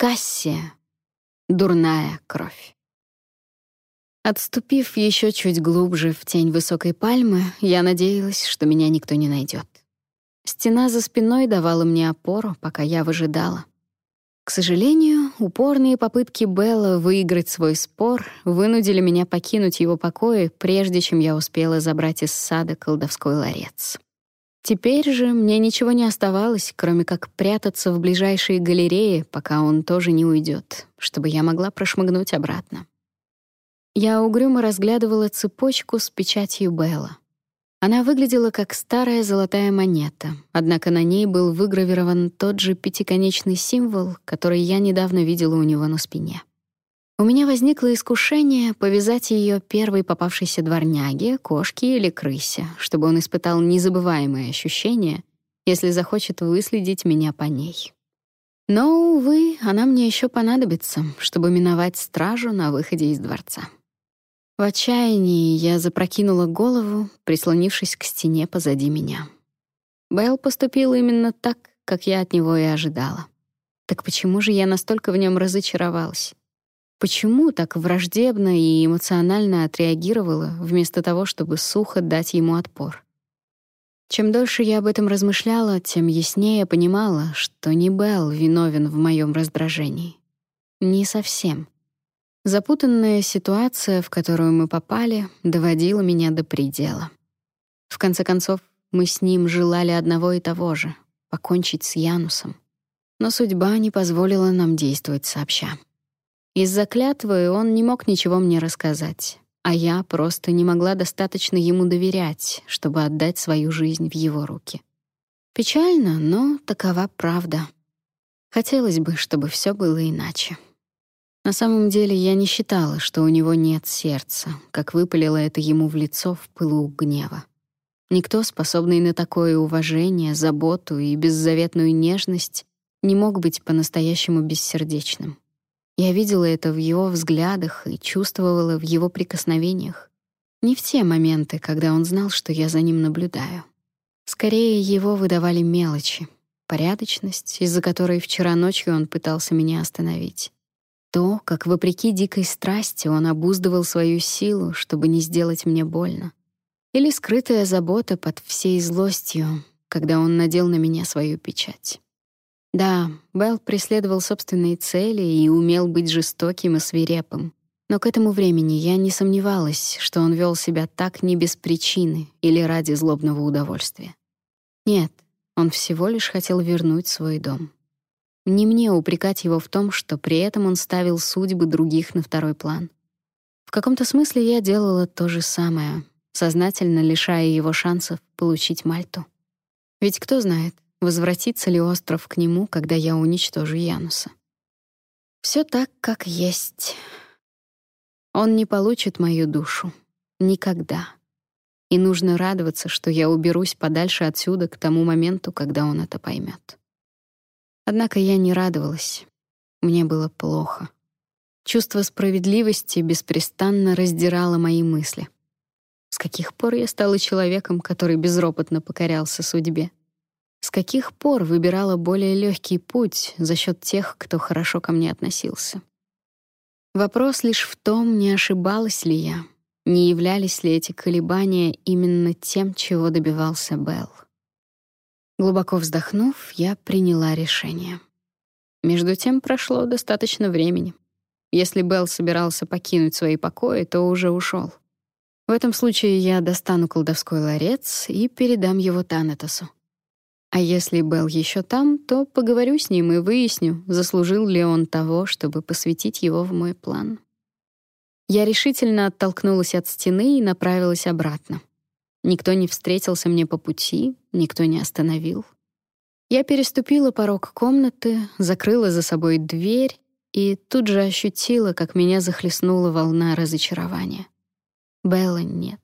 Кассия. Дурная кровь. Отступив еще чуть глубже в тень высокой пальмы, я надеялась, что меня никто не найдет. Стена за спиной давала мне опору, пока я выжидала. К сожалению, упорные попытки Белла выиграть свой спор вынудили меня покинуть его покои, прежде чем я успела забрать из сада колдовской ларец. Теперь же мне ничего не оставалось, кроме как прятаться в ближайшие галереи, пока он тоже не уйдет, чтобы я могла прошмыгнуть обратно. Я угрюмо разглядывала цепочку с печатью Белла. Она выглядела как старая золотая монета, однако на ней был выгравирован тот же пятиконечный символ, который я недавно видела у него на спине. У меня возникло искушение повязать ее первой попавшейся дворняге, кошке или крысе, чтобы он испытал незабываемые ощущения, если захочет выследить меня по ней. Но, увы, она мне еще понадобится, чтобы миновать стражу на выходе из дворца. В отчаянии я запрокинула голову, прислонившись к стене позади меня. Белл поступил именно так, как я от него и ожидала. Так почему же я настолько в нем разочаровалась? Почему так враждебно и эмоционально отреагировала, вместо того, чтобы сухо дать ему отпор? Чем дольше я об этом размышляла, тем яснее понимала, что не Белл виновен в моем раздражении. Не совсем. Запутанная ситуация, в которую мы попали, доводила меня до предела. В конце концов, мы с ним желали одного и того же — покончить с Янусом. Но судьба не позволила нам действовать сообща. Из-за клятвы он не мог ничего мне рассказать, а я просто не могла достаточно ему доверять, чтобы отдать свою жизнь в его руки. Печально, но такова правда. Хотелось бы, чтобы все было иначе. На самом деле я не считала, что у него нет сердца, как выпалило это ему в лицо в пылу гнева. Никто, способный на такое уважение, заботу и беззаветную нежность, не мог быть по-настоящему бессердечным. Я видела это в его взглядах и чувствовала в его прикосновениях. Не в те моменты, когда он знал, что я за ним наблюдаю. Скорее, его выдавали мелочи, порядочность, из-за которой вчера ночью он пытался меня остановить. То, как вопреки дикой страсти он обуздывал свою силу, чтобы не сделать мне больно. Или скрытая забота под всей злостью, когда он надел на меня свою печать. Да, Белл преследовал собственные цели и умел быть жестоким и свирепым. Но к этому времени я не сомневалась, что он вел себя так не без причины или ради злобного удовольствия. Нет, он всего лишь хотел вернуть свой дом. Не мне упрекать его в том, что при этом он ставил судьбы других на второй план. В каком-то смысле я делала то же самое, сознательно лишая его шансов получить Мальту. Ведь кто знает, возвратится ли остров к нему, когда я уничтожу Януса. Все так, как есть. Он не получит мою душу. Никогда. И нужно радоваться, что я уберусь подальше отсюда к тому моменту, когда он это поймет. Однако я не радовалась. Мне было плохо. Чувство справедливости беспрестанно раздирало мои мысли. С каких пор я стала человеком, который безропотно покорялся судьбе? С каких пор выбирала более легкий путь за счет тех, кто хорошо ко мне относился? Вопрос лишь в том, не ошибалась ли я, не являлись ли эти колебания именно тем, чего добивался Белл. Глубоко вздохнув, я приняла решение. Между тем прошло достаточно времени. Если Белл собирался покинуть свои покои, то уже ушел. В этом случае я достану колдовской ларец и передам его Танетосу. А если Белл еще там, то поговорю с ним и выясню, заслужил ли он того, чтобы посвятить его в мой план. Я решительно оттолкнулась от стены и направилась обратно. Никто не встретился мне по пути, никто не остановил. Я переступила порог комнаты, закрыла за собой дверь и тут же ощутила, как меня захлестнула волна разочарования. Белла нет.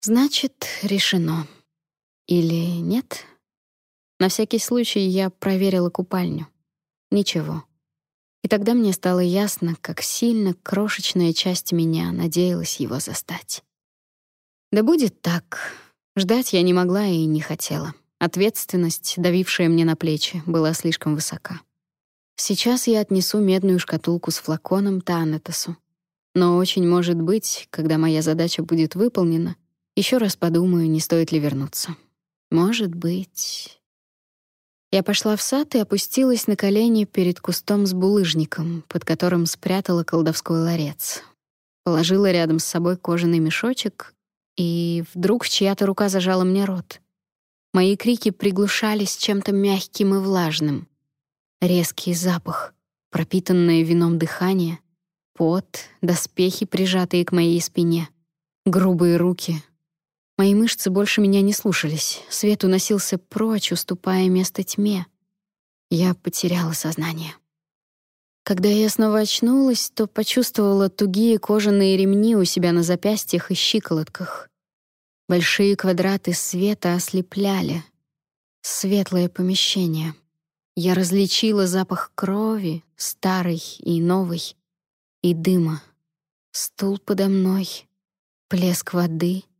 Значит, решено. Или нет? На всякий случай я проверила купальню. Ничего. И тогда мне стало ясно, как сильно крошечная часть меня надеялась его застать. Да будет так. Ждать я не могла и не хотела. Ответственность, давившая мне на плечи, была слишком высока. Сейчас я отнесу медную шкатулку с флаконом Танетосу. Но очень может быть, когда моя задача будет выполнена, еще раз подумаю, не стоит ли вернуться. Может быть... Я пошла в сад и опустилась на колени перед кустом с булыжником, под которым спрятала колдовской ларец. Положила рядом с собой кожаный мешочек, и вдруг чья-то рука зажала мне рот. Мои крики приглушались чем-то мягким и влажным. Резкий запах, пропитанное вином дыхание, пот, доспехи, прижатые к моей спине, грубые руки, Мои мышцы больше меня не слушались. Свет уносился прочь, уступая место тьме. Я потеряла сознание. Когда я снова очнулась, то почувствовала тугие кожаные ремни у себя на запястьях и щиколотках. Большие квадраты света ослепляли. Светлое помещение. Я различила запах крови, старый и новый, и дыма. Стул подо мной, плеск воды —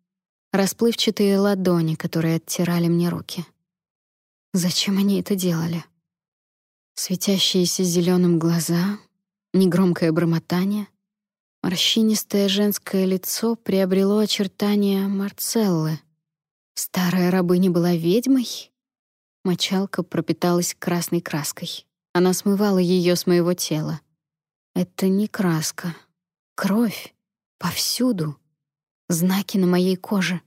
расплывчатые ладони, которые оттирали мне руки. Зачем они это делали? Светящиеся зеленым глаза, негромкое бормотание, морщинистое женское лицо приобрело очертания Марцеллы. Старая рабыня была ведьмой? Мочалка пропиталась красной краской. Она смывала ее с моего тела. Это не краска. Кровь. Повсюду. Знаки на моей коже.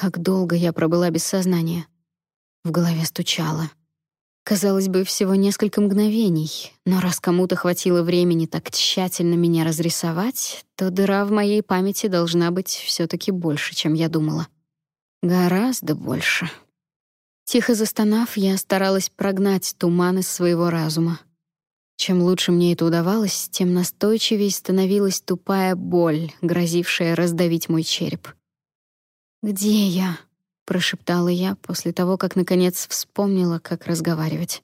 Как долго я пробыла без сознания. В голове стучало. Казалось бы, всего несколько мгновений, но раз кому-то хватило времени так тщательно меня разрисовать, то дыра в моей памяти должна быть все таки больше, чем я думала. Гораздо больше. Тихо застонав, я старалась прогнать туман из своего разума. Чем лучше мне это удавалось, тем настойчивее становилась тупая боль, грозившая раздавить мой череп. «Где я?» — прошептала я после того, как, наконец, вспомнила, как разговаривать.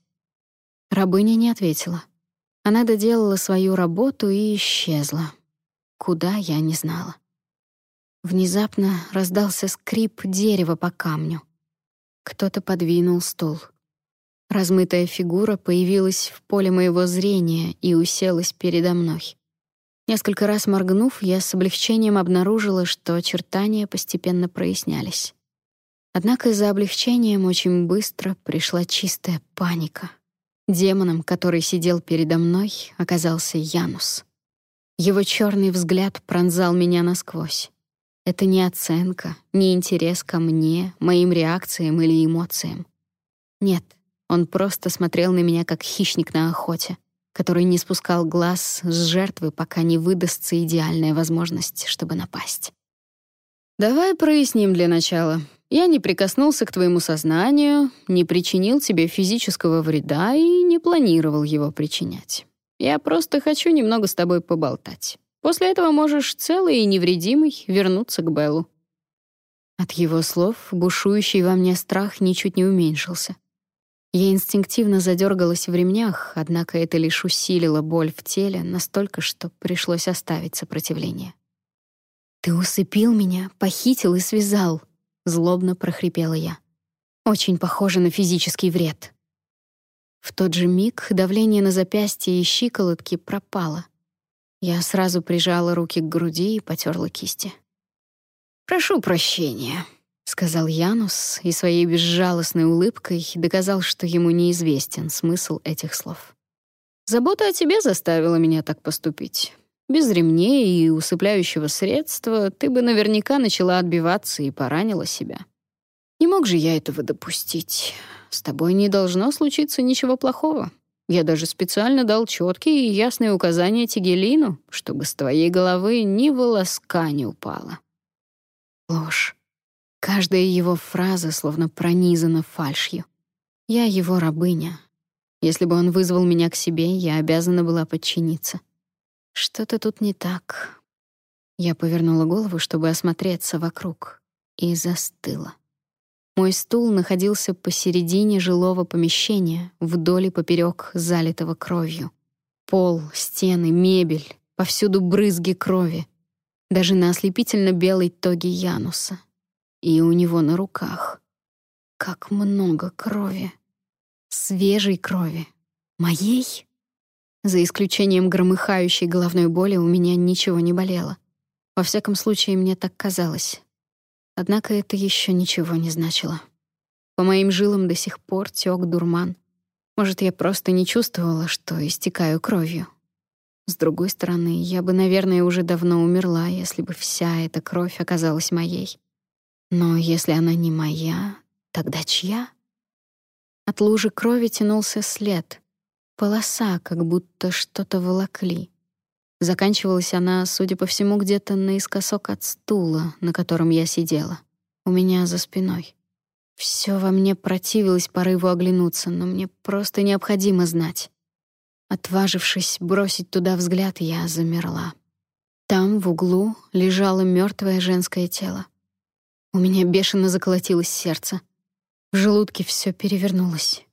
Рабыня не ответила. Она доделала свою работу и исчезла. Куда, я не знала. Внезапно раздался скрип дерева по камню. Кто-то подвинул стул. Размытая фигура появилась в поле моего зрения и уселась передо мной. Несколько раз моргнув, я с облегчением обнаружила, что очертания постепенно прояснялись. Однако за облегчением очень быстро пришла чистая паника. Демоном, который сидел передо мной, оказался Янус. Его черный взгляд пронзал меня насквозь. Это не оценка, не интерес ко мне, моим реакциям или эмоциям. Нет, он просто смотрел на меня как хищник на охоте который не спускал глаз с жертвы, пока не выдастся идеальная возможность, чтобы напасть. «Давай проясним для начала. Я не прикоснулся к твоему сознанию, не причинил тебе физического вреда и не планировал его причинять. Я просто хочу немного с тобой поболтать. После этого можешь целый и невредимый вернуться к Беллу». От его слов бушующий во мне страх ничуть не уменьшился. Я инстинктивно задергалась в ремнях, однако это лишь усилило боль в теле настолько, что пришлось оставить сопротивление. «Ты усыпил меня, похитил и связал», — злобно прохрипела я. «Очень похоже на физический вред». В тот же миг давление на запястье и щиколотки пропало. Я сразу прижала руки к груди и потерла кисти. «Прошу прощения», — сказал Янус и своей безжалостной улыбкой доказал, что ему неизвестен смысл этих слов. «Забота о тебе заставила меня так поступить. Без ремней и усыпляющего средства ты бы наверняка начала отбиваться и поранила себя. Не мог же я этого допустить. С тобой не должно случиться ничего плохого. Я даже специально дал четкие и ясные указания Тигелину, чтобы с твоей головы ни волоска не упало». Ложь. Каждая его фраза словно пронизана фальшью. Я его рабыня. Если бы он вызвал меня к себе, я обязана была подчиниться. Что-то тут не так. Я повернула голову, чтобы осмотреться вокруг, и застыла. Мой стул находился посередине жилого помещения, вдоль и поперек залитого кровью. Пол, стены, мебель, повсюду брызги крови. Даже на ослепительно белой тоге Януса и у него на руках. Как много крови. Свежей крови. Моей? За исключением громыхающей головной боли у меня ничего не болело. Во всяком случае, мне так казалось. Однако это еще ничего не значило. По моим жилам до сих пор тёк дурман. Может, я просто не чувствовала, что истекаю кровью. С другой стороны, я бы, наверное, уже давно умерла, если бы вся эта кровь оказалась моей. Но если она не моя, тогда чья? От лужи крови тянулся след, полоса, как будто что-то волокли. Заканчивалась она, судя по всему, где-то наискосок от стула, на котором я сидела, у меня за спиной. Все во мне противилось порыву оглянуться, но мне просто необходимо знать. Отважившись бросить туда взгляд, я замерла. Там, в углу, лежало мертвое женское тело. У меня бешено заколотилось сердце. В желудке все перевернулось.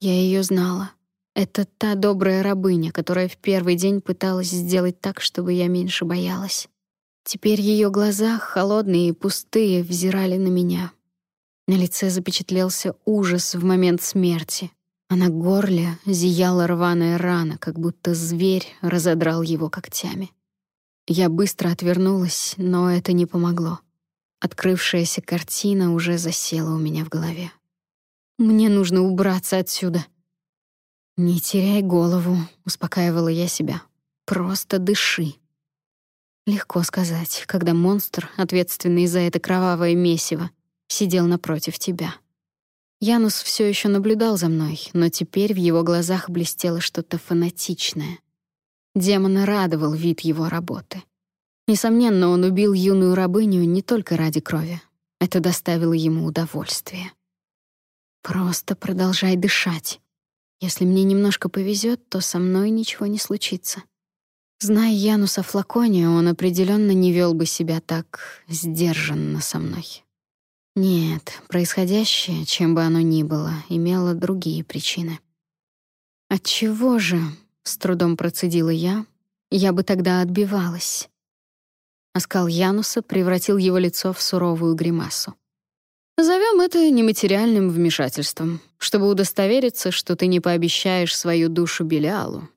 Я ее знала. Это та добрая рабыня, которая в первый день пыталась сделать так, чтобы я меньше боялась. Теперь ее глаза, холодные и пустые, взирали на меня. На лице запечатлелся ужас в момент смерти, а на горле зияла рваная рана, как будто зверь разодрал его когтями. Я быстро отвернулась, но это не помогло. Открывшаяся картина уже засела у меня в голове. Мне нужно убраться отсюда. Не теряй голову, успокаивала я себя. Просто дыши. Легко сказать, когда монстр, ответственный за это кровавое месиво, сидел напротив тебя. Янус все еще наблюдал за мной, но теперь в его глазах блестело что-то фанатичное. Демона радовал вид его работы. Несомненно, он убил юную рабыню не только ради крови. Это доставило ему удовольствие. Просто продолжай дышать. Если мне немножко повезет, то со мной ничего не случится. Зная Януса Флакония, он определенно не вел бы себя так сдержанно со мной. Нет, происходящее, чем бы оно ни было, имело другие причины. От чего же, с трудом процедила я, я бы тогда отбивалась. Оскал Януса превратил его лицо в суровую гримасу. Назовем это нематериальным вмешательством, чтобы удостовериться, что ты не пообещаешь свою душу Белиалу.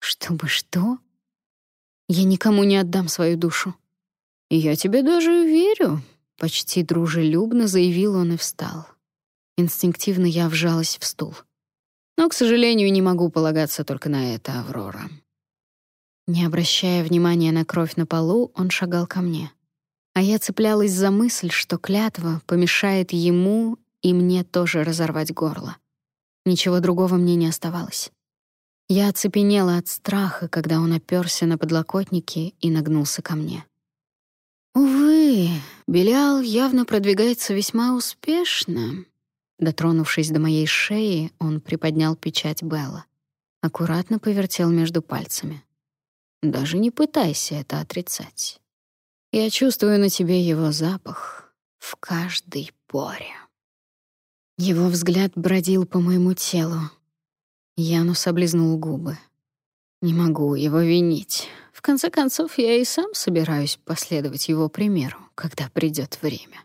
Чтобы что? Я никому не отдам свою душу. Я тебе даже верю, Почти дружелюбно заявил он и встал. Инстинктивно я вжалась в стул. Но, к сожалению, не могу полагаться только на это, Аврора. Не обращая внимания на кровь на полу, он шагал ко мне. А я цеплялась за мысль, что клятва помешает ему и мне тоже разорвать горло. Ничего другого мне не оставалось. Я оцепенела от страха, когда он оперся на подлокотники и нагнулся ко мне. Увы, Белял явно продвигается весьма успешно. Дотронувшись до моей шеи, он приподнял печать Белла. Аккуратно повертел между пальцами. Даже не пытайся это отрицать. Я чувствую на тебе его запах в каждой поре. Его взгляд бродил по моему телу. Янус облизнул губы. Не могу его винить. В конце концов, я и сам собираюсь последовать его примеру, когда придёт время.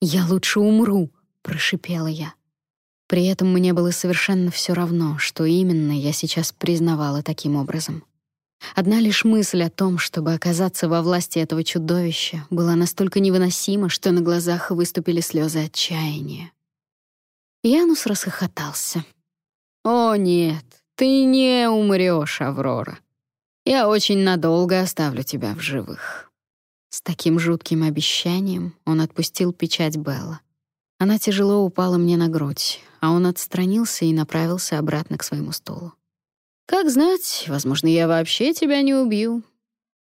«Я лучше умру», — прошипела я. При этом мне было совершенно всё равно, что именно я сейчас признавала таким образом. Одна лишь мысль о том, чтобы оказаться во власти этого чудовища, была настолько невыносима, что на глазах выступили слёзы отчаяния. Янус расхохотался. «О, нет, ты не умрёшь, Аврора. Я очень надолго оставлю тебя в живых». С таким жутким обещанием он отпустил печать Белла. Она тяжело упала мне на грудь, а он отстранился и направился обратно к своему столу. «Как знать, возможно, я вообще тебя не убью.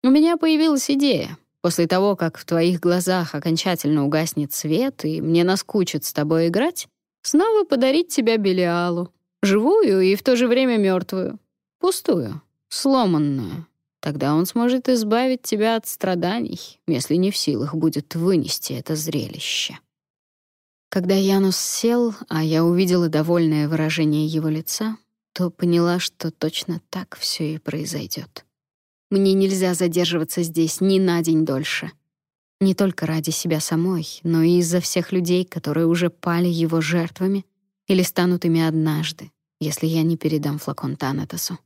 У меня появилась идея. После того, как в твоих глазах окончательно угаснет свет и мне наскучит с тобой играть, снова подарить тебя Белиалу, живую и в то же время мертвую, пустую, сломанную. Тогда он сможет избавить тебя от страданий, если не в силах будет вынести это зрелище. Когда Янус сел, а я увидела довольное выражение его лица, то поняла, что точно так все и произойдет. Мне нельзя задерживаться здесь ни на день дольше. Не только ради себя самой, но и из-за всех людей, которые уже пали его жертвами или станут ими однажды. если я не передам флакон Танатосу.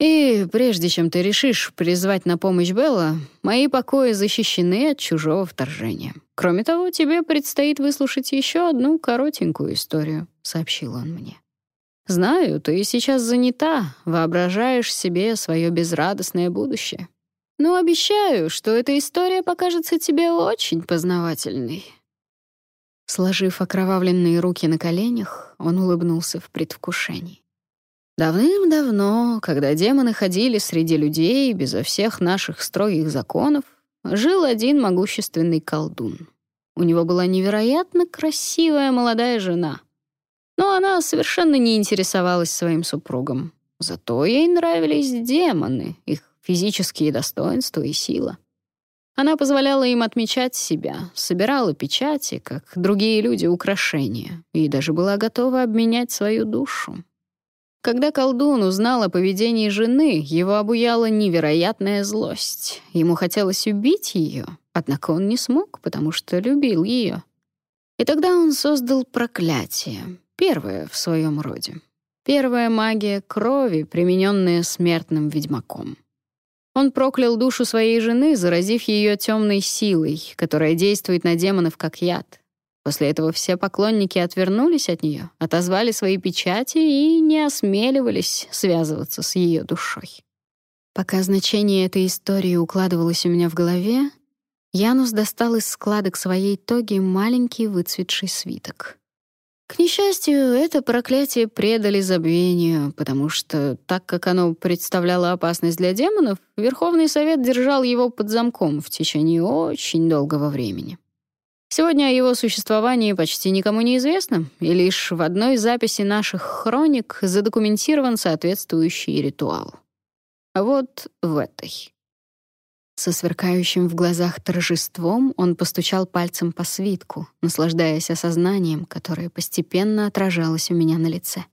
И прежде чем ты решишь призвать на помощь Белла, мои покои защищены от чужого вторжения. Кроме того, тебе предстоит выслушать еще одну коротенькую историю, сообщил он мне. Знаю, ты сейчас занята, воображаешь себе свое безрадостное будущее. Но обещаю, что эта история покажется тебе очень познавательной. Сложив окровавленные руки на коленях, он улыбнулся в предвкушении. Давным-давно, когда демоны ходили среди людей безо всех наших строгих законов, жил один могущественный колдун. У него была невероятно красивая молодая жена. Но она совершенно не интересовалась своим супругом. Зато ей нравились демоны, их физические достоинства и сила. Она позволяла им отмечать себя, собирала печати, как другие люди, украшения, и даже была готова обменять свою душу. Когда колдун узнал о поведении жены, его обуяла невероятная злость. Ему хотелось убить ее, однако он не смог, потому что любил ее. И тогда он создал проклятие, первое в своем роде. Первая магия крови, примененная смертным ведьмаком. Он проклял душу своей жены, заразив ее темной силой, которая действует на демонов как яд. После этого все поклонники отвернулись от нее, отозвали свои печати и не осмеливались связываться с ее душой. Пока значение этой истории укладывалось у меня в голове, Янус достал из складок своей тоги маленький выцветший свиток. К несчастью, это проклятие предали забвению, потому что, так как оно представляло опасность для демонов, Верховный Совет держал его под замком в течение очень долгого времени. Сегодня о его существовании почти никому не известно, и лишь в одной записи наших хроник задокументирован соответствующий ритуал. Вот в этой. Со сверкающим в глазах торжеством он постучал пальцем по свитку, наслаждаясь осознанием, которое постепенно отражалось у меня на лице.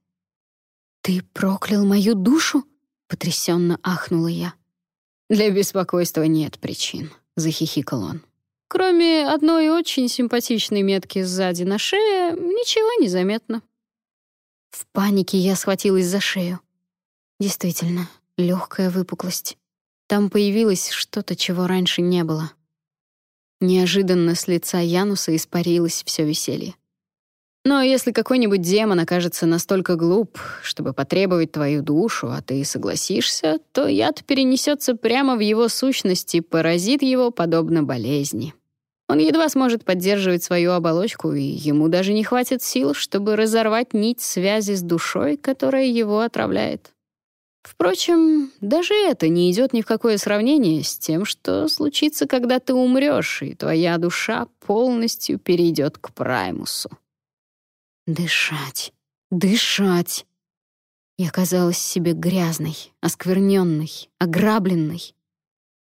«Ты проклял мою душу?» — потрясенно ахнула я. «Для беспокойства нет причин», — захихикал он. Кроме одной очень симпатичной метки сзади на шее, ничего не заметно. В панике я схватилась за шею. Действительно, легкая выпуклость. Там появилось что-то, чего раньше не было. Неожиданно с лица Януса испарилось все веселье. Но если какой-нибудь демон окажется настолько глуп, чтобы потребовать твою душу, а ты согласишься, то яд перенесется прямо в его сущность и поразит его подобно болезни. Он едва сможет поддерживать свою оболочку, и ему даже не хватит сил, чтобы разорвать нить связи с душой, которая его отравляет. Впрочем, даже это не идет ни в какое сравнение с тем, что случится, когда ты умрешь, и твоя душа полностью перейдет к Праймусу. Дышать, дышать. Я казалась себе грязной, оскверненной, ограбленной.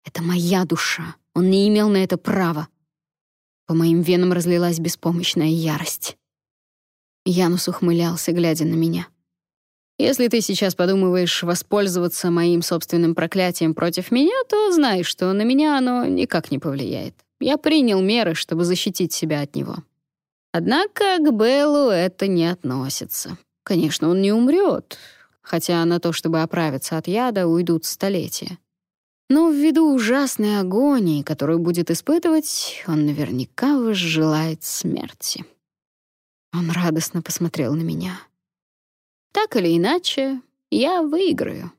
Это моя душа. Он не имел на это права. По моим венам разлилась беспомощная ярость. Янус ухмылялся, глядя на меня. «Если ты сейчас подумываешь воспользоваться моим собственным проклятием против меня, то знай, что на меня оно никак не повлияет. Я принял меры, чтобы защитить себя от него. Однако к Беллу это не относится. Конечно, он не умрет, хотя на то, чтобы оправиться от яда, уйдут столетия. Но ввиду ужасной агонии, которую будет испытывать, он наверняка возжелает смерти. Он радостно посмотрел на меня. Так или иначе, я выиграю.